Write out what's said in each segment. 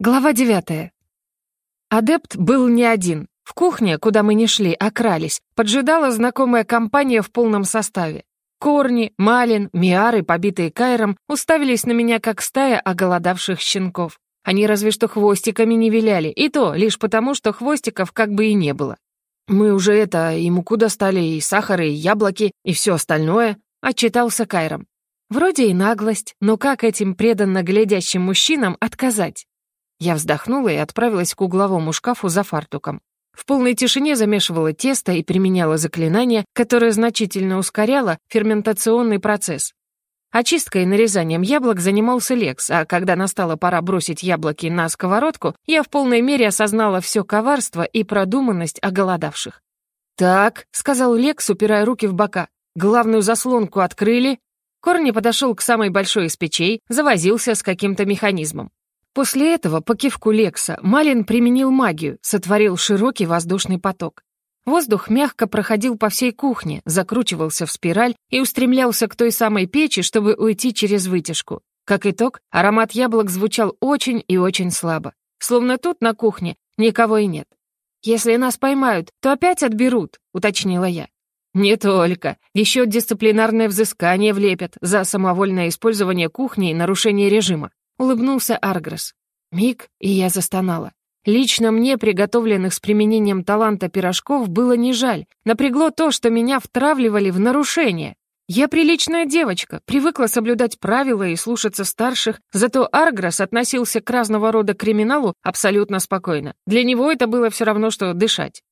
Глава девятая. Адепт был не один. В кухне, куда мы не шли, а крались, поджидала знакомая компания в полном составе. Корни, Малин, Миары, побитые Кайром, уставились на меня, как стая оголодавших щенков. Они разве что хвостиками не виляли, и то лишь потому, что хвостиков как бы и не было. «Мы уже это, и муку достали, и сахар, и яблоки, и все остальное», — отчитался Кайром. Вроде и наглость, но как этим преданно глядящим мужчинам отказать? Я вздохнула и отправилась к угловому шкафу за фартуком. В полной тишине замешивала тесто и применяла заклинание, которое значительно ускоряло ферментационный процесс. Очисткой и нарезанием яблок занимался Лекс, а когда настала пора бросить яблоки на сковородку, я в полной мере осознала все коварство и продуманность оголодавших. «Так», — сказал Лекс, упирая руки в бока, — «главную заслонку открыли». Корни подошел к самой большой из печей, завозился с каким-то механизмом. После этого, по кивку Лекса, Малин применил магию, сотворил широкий воздушный поток. Воздух мягко проходил по всей кухне, закручивался в спираль и устремлялся к той самой печи, чтобы уйти через вытяжку. Как итог, аромат яблок звучал очень и очень слабо. Словно тут, на кухне, никого и нет. «Если нас поймают, то опять отберут», — уточнила я. «Не только. Еще дисциплинарное взыскание влепят за самовольное использование кухни и нарушение режима. Улыбнулся Аргресс. Миг, и я застонала. Лично мне приготовленных с применением таланта пирожков было не жаль. Напрягло то, что меня втравливали в нарушение. Я приличная девочка, привыкла соблюдать правила и слушаться старших, зато Аргресс относился к разного рода криминалу абсолютно спокойно. Для него это было все равно, что дышать.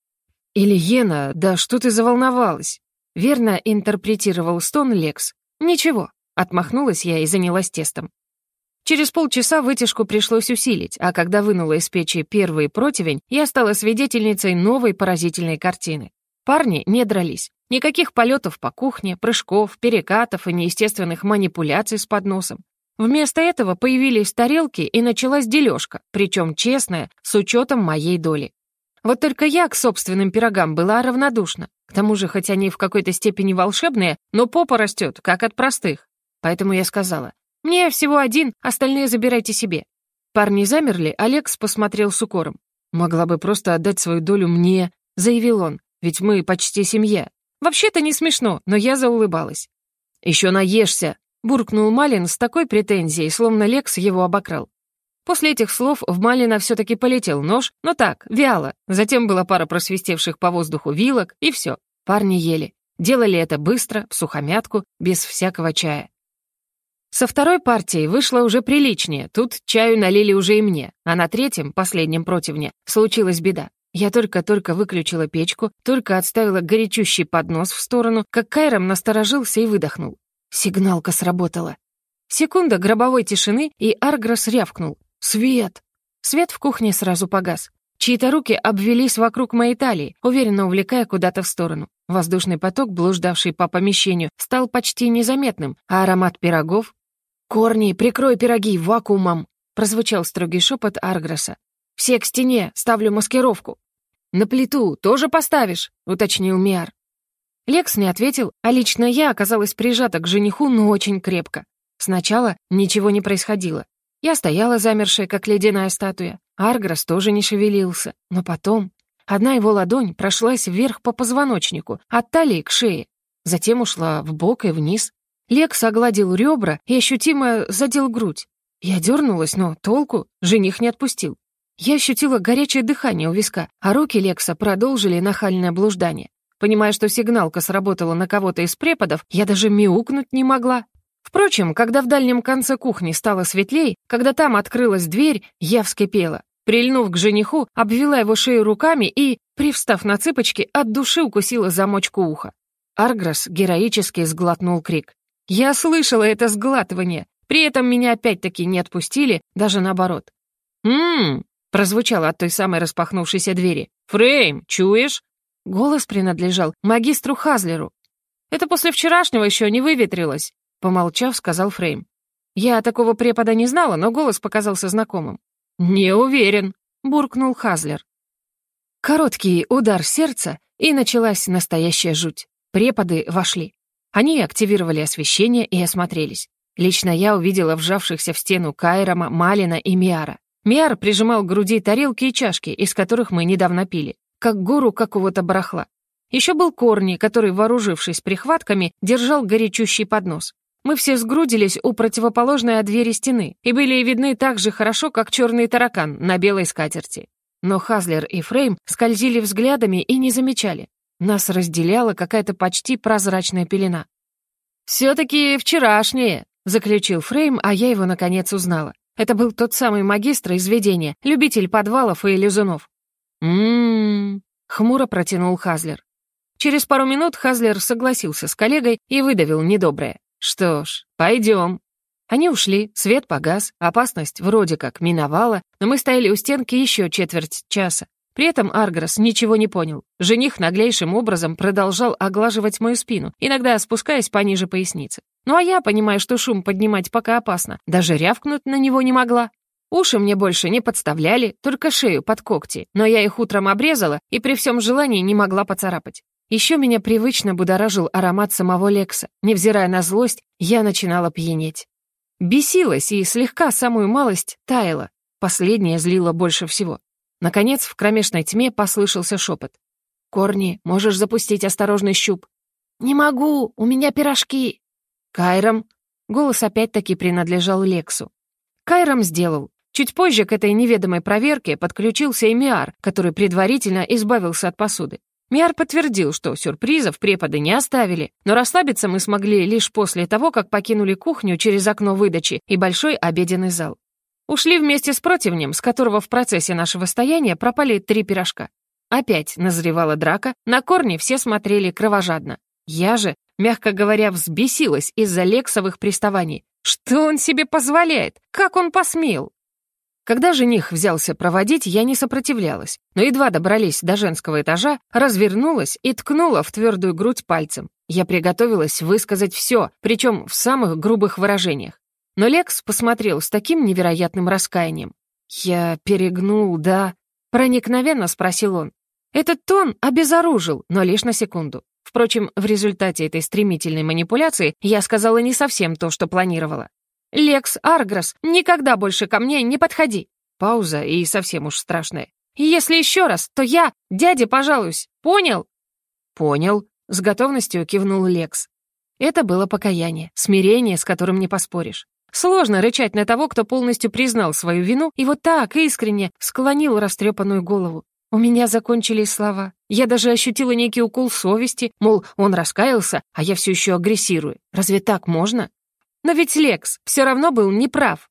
«Или Ена, да что ты заволновалась?» Верно интерпретировал стон Лекс. «Ничего», — отмахнулась я и занялась тестом. Через полчаса вытяжку пришлось усилить, а когда вынула из печи первый противень, я стала свидетельницей новой поразительной картины. Парни не дрались. Никаких полетов по кухне, прыжков, перекатов и неестественных манипуляций с подносом. Вместо этого появились тарелки и началась дележка, причем честная, с учетом моей доли. Вот только я к собственным пирогам была равнодушна. К тому же, хоть они в какой-то степени волшебные, но попа растет, как от простых. Поэтому я сказала, «Мне всего один, остальные забирайте себе». Парни замерли, Алекс посмотрел с укором. «Могла бы просто отдать свою долю мне», — заявил он, «ведь мы почти семья». Вообще-то не смешно, но я заулыбалась. «Еще наешься», — буркнул Малин с такой претензией, словно Лекс его обокрал. После этих слов в Малина все-таки полетел нож, но так, вяло. Затем была пара просвистевших по воздуху вилок, и все. Парни ели. Делали это быстро, в сухомятку, без всякого чая. Со второй партией вышло уже приличнее, тут чаю налили уже и мне, а на третьем, последнем противне, случилась беда. Я только-только выключила печку, только отставила горячущий поднос в сторону, как Кайром насторожился и выдохнул. Сигналка сработала. Секунда гробовой тишины, и Аргрос рявкнул. «Свет!» Свет в кухне сразу погас. Чьи-то руки обвелись вокруг моей талии, уверенно увлекая куда-то в сторону. Воздушный поток, блуждавший по помещению, стал почти незаметным, а аромат пирогов... «Корни, прикрой пироги вакуумом!» — прозвучал строгий шепот Аргроса. «Все к стене, ставлю маскировку». «На плиту тоже поставишь?» — уточнил Миар. Лекс не ответил, а лично я оказалась прижата к жениху, но очень крепко. Сначала ничего не происходило. Я стояла замершая, как ледяная статуя. Аргрос тоже не шевелился. Но потом... Одна его ладонь прошлась вверх по позвоночнику, от талии к шее. Затем ушла в бок и вниз. Лекс огладил ребра и ощутимо задел грудь. Я дернулась, но толку жених не отпустил. Я ощутила горячее дыхание у виска, а руки Лекса продолжили нахальное блуждание. Понимая, что сигналка сработала на кого-то из преподов, я даже мяукнуть не могла. Впрочем, когда в дальнем конце кухни стало светлей, когда там открылась дверь, я вскипела. Прильнув к жениху, обвела его шею руками и, привстав на цыпочки, от души укусила замочку уха. Аргрос героически сглотнул крик. Я слышала это сглатывание, при этом меня опять-таки не отпустили, даже наоборот. «М-м-м», прозвучало от той самой распахнувшейся двери. «Фрейм, чуешь?» Голос принадлежал магистру Хазлеру. «Это после вчерашнего еще не выветрилось», Помолчав, сказал Фрейм. Я такого препода не знала, но голос показался знакомым. «Не уверен», — буркнул Хазлер. Короткий удар сердца, и началась настоящая жуть. Преподы вошли. Они активировали освещение и осмотрелись. Лично я увидела вжавшихся в стену Кайрома, Малина и Миара. Миар прижимал к груди тарелки и чашки, из которых мы недавно пили, как гору какого-то барахла. Еще был Корни, который, вооружившись прихватками, держал горячущий поднос. Мы все сгрудились у противоположной от двери стены и были видны так же хорошо, как черный таракан на белой скатерти. Но Хазлер и Фрейм скользили взглядами и не замечали. Нас разделяла какая-то почти прозрачная пелена. «Все-таки вчерашнее», — заключил Фрейм, а я его наконец узнала. Это был тот самый магистр из ведения, любитель подвалов и лизунов. «М-м-м», хмуро протянул Хазлер. Через пару минут Хазлер согласился с коллегой и выдавил недоброе. «Что ж, пойдем». Они ушли, свет погас, опасность вроде как миновала, но мы стояли у стенки еще четверть часа. При этом Аргрос ничего не понял. Жених наглейшим образом продолжал оглаживать мою спину, иногда спускаясь пониже поясницы. Ну а я, понимая, что шум поднимать пока опасно, даже рявкнуть на него не могла. Уши мне больше не подставляли, только шею под когти, но я их утром обрезала и при всем желании не могла поцарапать. Еще меня привычно будоражил аромат самого Лекса. Невзирая на злость, я начинала пьянеть. Бесилась и слегка самую малость таяла. Последнее злило больше всего. Наконец, в кромешной тьме послышался шепот. «Корни, можешь запустить осторожный щуп?» «Не могу, у меня пирожки!» «Кайром!» Голос опять-таки принадлежал Лексу. Кайром сделал. Чуть позже к этой неведомой проверке подключился и Миар, который предварительно избавился от посуды. Миар подтвердил, что сюрпризов преподы не оставили, но расслабиться мы смогли лишь после того, как покинули кухню через окно выдачи и большой обеденный зал. Ушли вместе с противнем, с которого в процессе нашего стояния пропали три пирожка. Опять назревала драка, на корни все смотрели кровожадно. Я же, мягко говоря, взбесилась из-за лексовых приставаний. Что он себе позволяет? Как он посмел? Когда жених взялся проводить, я не сопротивлялась, но едва добрались до женского этажа, развернулась и ткнула в твердую грудь пальцем. Я приготовилась высказать все, причем в самых грубых выражениях. Но Лекс посмотрел с таким невероятным раскаянием. «Я перегнул, да?» — проникновенно спросил он. Этот тон обезоружил, но лишь на секунду. Впрочем, в результате этой стремительной манипуляции я сказала не совсем то, что планировала. «Лекс Аргрос, никогда больше ко мне не подходи!» Пауза и совсем уж страшная. «Если еще раз, то я дяде пожалуюсь, понял?» «Понял», — с готовностью кивнул Лекс. Это было покаяние, смирение, с которым не поспоришь. Сложно рычать на того, кто полностью признал свою вину и вот так искренне склонил растрепанную голову. У меня закончились слова. Я даже ощутила некий укол совести, мол, он раскаялся, а я все еще агрессирую. Разве так можно? Но ведь Лекс все равно был неправ.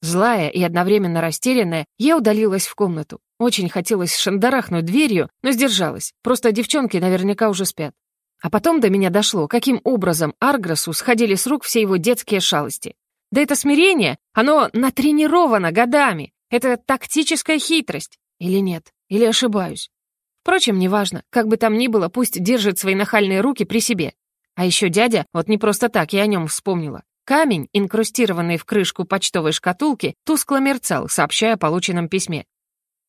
Злая и одновременно растерянная, я удалилась в комнату. Очень хотелось шандарахнуть дверью, но сдержалась. Просто девчонки наверняка уже спят. А потом до меня дошло, каким образом Аргросу сходили с рук все его детские шалости. Да это смирение, оно натренировано годами. Это тактическая хитрость. Или нет? Или ошибаюсь? Впрочем, неважно. Как бы там ни было, пусть держит свои нахальные руки при себе. А еще дядя, вот не просто так я о нем вспомнила. Камень, инкрустированный в крышку почтовой шкатулки, тускло мерцал, сообщая о полученном письме.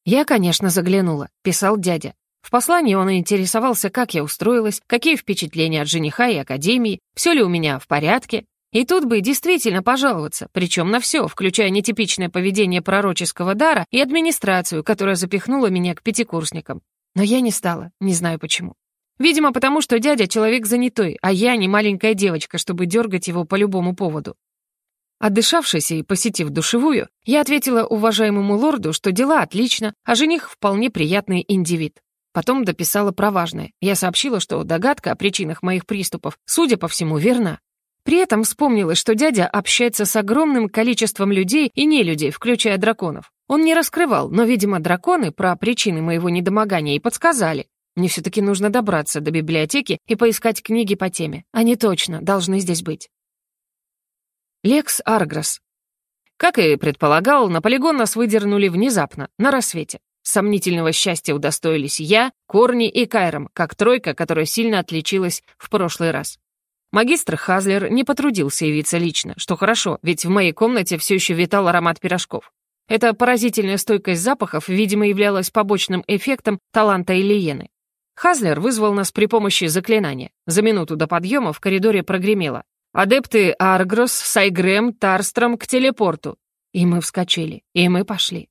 Я, конечно, заглянула, писал дядя. В послании он интересовался, как я устроилась, какие впечатления от жениха и академии, все ли у меня в порядке. И тут бы действительно пожаловаться, причем на все, включая нетипичное поведение пророческого дара и администрацию, которая запихнула меня к пятикурсникам. Но я не стала, не знаю почему. Видимо, потому что дядя человек занятой, а я не маленькая девочка, чтобы дергать его по любому поводу. Отдышавшись и посетив душевую, я ответила уважаемому лорду, что дела отлично, а жених вполне приятный индивид. Потом дописала про важное. Я сообщила, что догадка о причинах моих приступов, судя по всему, верна. При этом вспомнила, что дядя общается с огромным количеством людей и нелюдей, включая драконов. Он не раскрывал, но, видимо, драконы про причины моего недомогания и подсказали. Мне все-таки нужно добраться до библиотеки и поискать книги по теме. Они точно должны здесь быть. Лекс Аргрос. Как и предполагал, на полигон нас выдернули внезапно, на рассвете. Сомнительного счастья удостоились я, Корни и Кайром, как тройка, которая сильно отличилась в прошлый раз. Магистр Хазлер не потрудился явиться лично, что хорошо, ведь в моей комнате все еще витал аромат пирожков. Эта поразительная стойкость запахов, видимо, являлась побочным эффектом таланта Ильены. Хазлер вызвал нас при помощи заклинания. За минуту до подъема в коридоре прогремело. «Адепты Аргрос, Сайгрем, Тарстром к телепорту». И мы вскочили, и мы пошли.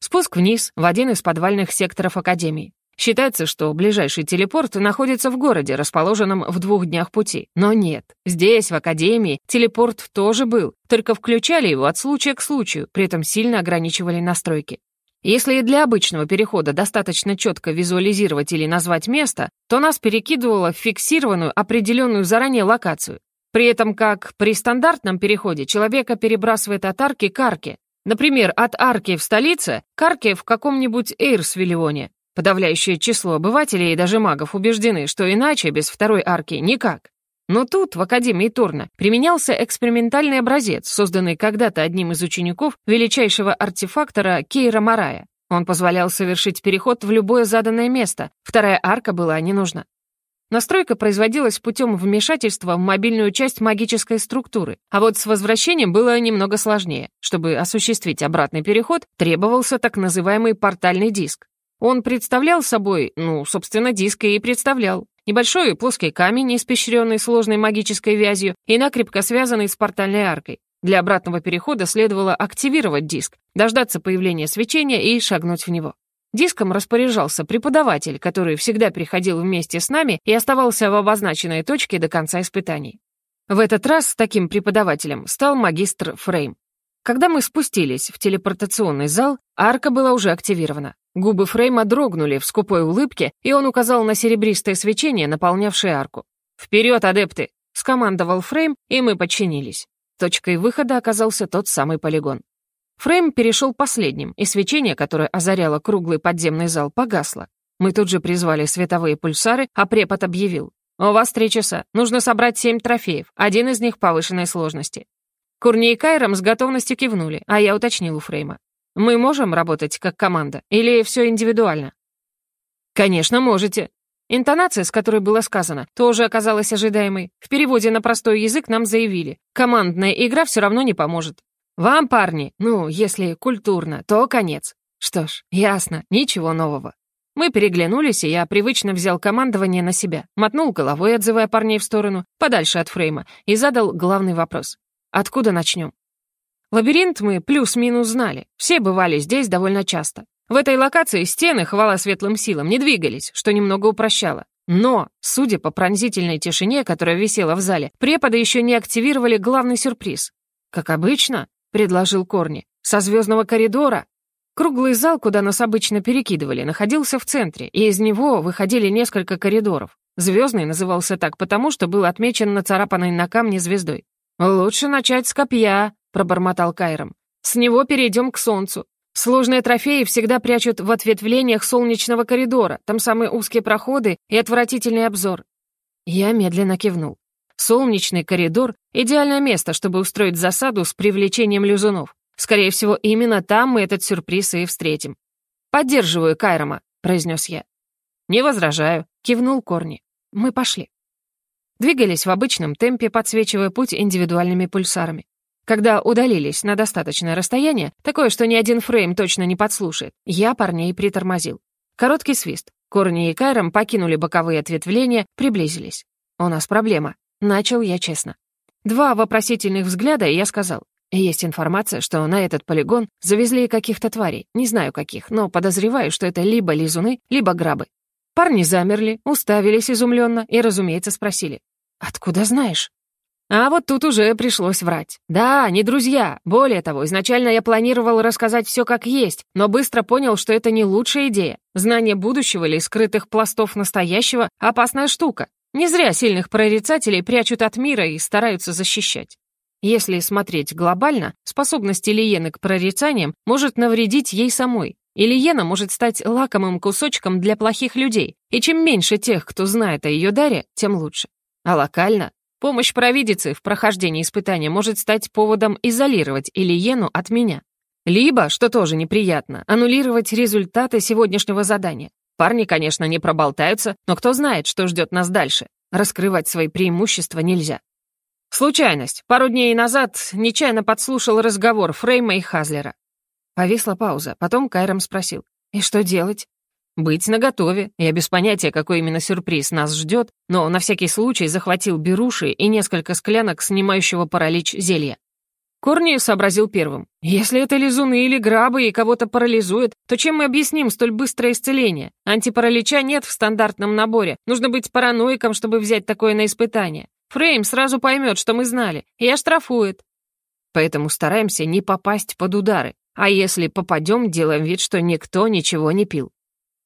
Спуск вниз, в один из подвальных секторов Академии. Считается, что ближайший телепорт находится в городе, расположенном в двух днях пути. Но нет, здесь, в Академии, телепорт тоже был, только включали его от случая к случаю, при этом сильно ограничивали настройки. Если и для обычного перехода достаточно четко визуализировать или назвать место, то нас перекидывало в фиксированную, определенную заранее локацию. При этом, как при стандартном переходе, человека перебрасывает от арки к арке. Например, от арки в столице к арке в каком-нибудь Эйрсвиллионе. Подавляющее число обывателей и даже магов убеждены, что иначе без второй арки никак. Но тут, в Академии Торна, применялся экспериментальный образец, созданный когда-то одним из учеников величайшего артефактора Кейра Марая. Он позволял совершить переход в любое заданное место, вторая арка была не нужна. Настройка производилась путем вмешательства в мобильную часть магической структуры, а вот с возвращением было немного сложнее. Чтобы осуществить обратный переход, требовался так называемый портальный диск. Он представлял собой, ну, собственно, диск и представлял. Небольшой плоский камень, испещренный сложной магической вязью и накрепко связанный с портальной аркой. Для обратного перехода следовало активировать диск, дождаться появления свечения и шагнуть в него. Диском распоряжался преподаватель, который всегда приходил вместе с нами и оставался в обозначенной точке до конца испытаний. В этот раз таким преподавателем стал магистр Фрейм. Когда мы спустились в телепортационный зал, арка была уже активирована. Губы Фрейма дрогнули в скупой улыбке, и он указал на серебристое свечение, наполнявшее арку. «Вперед, адепты!» — скомандовал Фрейм, и мы подчинились. Точкой выхода оказался тот самый полигон. Фрейм перешел последним, и свечение, которое озаряло круглый подземный зал, погасло. Мы тут же призвали световые пульсары, а препод объявил. «У вас три часа. Нужно собрать семь трофеев, один из них повышенной сложности. Курни и Кайром с готовностью кивнули, а я уточнил у Фрейма. «Мы можем работать как команда или все индивидуально?» «Конечно, можете». Интонация, с которой было сказано, тоже оказалась ожидаемой. В переводе на простой язык нам заявили, командная игра все равно не поможет. Вам, парни, ну, если культурно, то конец. Что ж, ясно, ничего нового. Мы переглянулись, и я привычно взял командование на себя, мотнул головой, отзывая парней в сторону, подальше от Фрейма, и задал главный вопрос. Откуда начнем? Лабиринт мы плюс-минус знали. Все бывали здесь довольно часто. В этой локации стены, хвала светлым силам, не двигались, что немного упрощало. Но, судя по пронзительной тишине, которая висела в зале, преподы еще не активировали главный сюрприз. «Как обычно», — предложил Корни, — «со звездного коридора». Круглый зал, куда нас обычно перекидывали, находился в центре, и из него выходили несколько коридоров. Звездный назывался так потому, что был отмечен нацарапанной на камне звездой. «Лучше начать с копья», — пробормотал Кайром. «С него перейдем к солнцу. Сложные трофеи всегда прячут в ответвлениях солнечного коридора, там самые узкие проходы и отвратительный обзор». Я медленно кивнул. Солнечный коридор — идеальное место, чтобы устроить засаду с привлечением лизунов. Скорее всего, именно там мы этот сюрприз и встретим. «Поддерживаю Кайрома», — произнес я. «Не возражаю», — кивнул Корни. «Мы пошли». Двигались в обычном темпе, подсвечивая путь индивидуальными пульсарами. Когда удалились на достаточное расстояние, такое, что ни один фрейм точно не подслушает, я парней притормозил. Короткий свист. Корни и Кайром покинули боковые ответвления, приблизились. «У нас проблема», — начал я честно. Два вопросительных взгляда, и я сказал. Есть информация, что на этот полигон завезли каких-то тварей. Не знаю каких, но подозреваю, что это либо лизуны, либо грабы. Парни замерли, уставились изумленно и, разумеется, спросили. «Откуда знаешь?» А вот тут уже пришлось врать. Да, не друзья. Более того, изначально я планировал рассказать все как есть, но быстро понял, что это не лучшая идея. Знание будущего или скрытых пластов настоящего — опасная штука. Не зря сильных прорицателей прячут от мира и стараются защищать. Если смотреть глобально, способность Ильены к прорицаниям может навредить ей самой. Ильена может стать лакомым кусочком для плохих людей, и чем меньше тех, кто знает о ее даре, тем лучше. А локально помощь провидицы в прохождении испытания может стать поводом изолировать Ильену от меня. Либо, что тоже неприятно, аннулировать результаты сегодняшнего задания. Парни, конечно, не проболтаются, но кто знает, что ждет нас дальше. Раскрывать свои преимущества нельзя. Случайность. Пару дней назад нечаянно подслушал разговор Фрейма и Хазлера. Повисла пауза, потом Кайром спросил. «И что делать?» Быть наготове. Я без понятия, какой именно сюрприз нас ждет, но на всякий случай захватил беруши и несколько склянок снимающего паралич зелья. Корни сообразил первым. «Если это лизуны или грабы и кого-то парализует, то чем мы объясним столь быстрое исцеление? Антипаралича нет в стандартном наборе. Нужно быть параноиком, чтобы взять такое на испытание. Фрейм сразу поймет, что мы знали, и оштрафует. Поэтому стараемся не попасть под удары. А если попадем, делаем вид, что никто ничего не пил.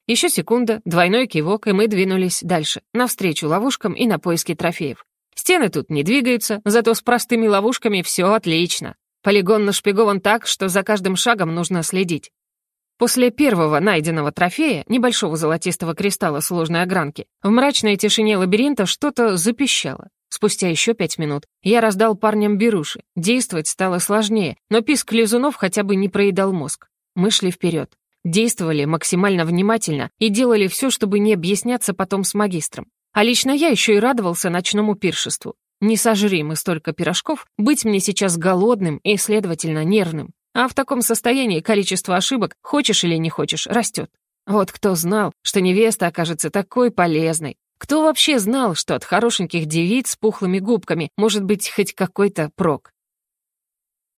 Еще секунда, двойной кивок, и мы двинулись дальше, навстречу ловушкам и на поиски трофеев. Стены тут не двигаются, зато с простыми ловушками все отлично. Полигон нашпигован так, что за каждым шагом нужно следить. После первого найденного трофея, небольшого золотистого кристалла сложной огранки, в мрачной тишине лабиринта что-то запищало. Спустя еще пять минут я раздал парням беруши. Действовать стало сложнее, но писк лизунов хотя бы не проедал мозг. Мы шли вперед. Действовали максимально внимательно и делали все, чтобы не объясняться потом с магистром. А лично я еще и радовался ночному пиршеству. Не сожри мы столько пирожков, быть мне сейчас голодным и, следовательно, нервным. А в таком состоянии количество ошибок, хочешь или не хочешь, растет. Вот кто знал, что невеста окажется такой полезной. Кто вообще знал, что от хорошеньких девиц с пухлыми губками может быть хоть какой-то прок?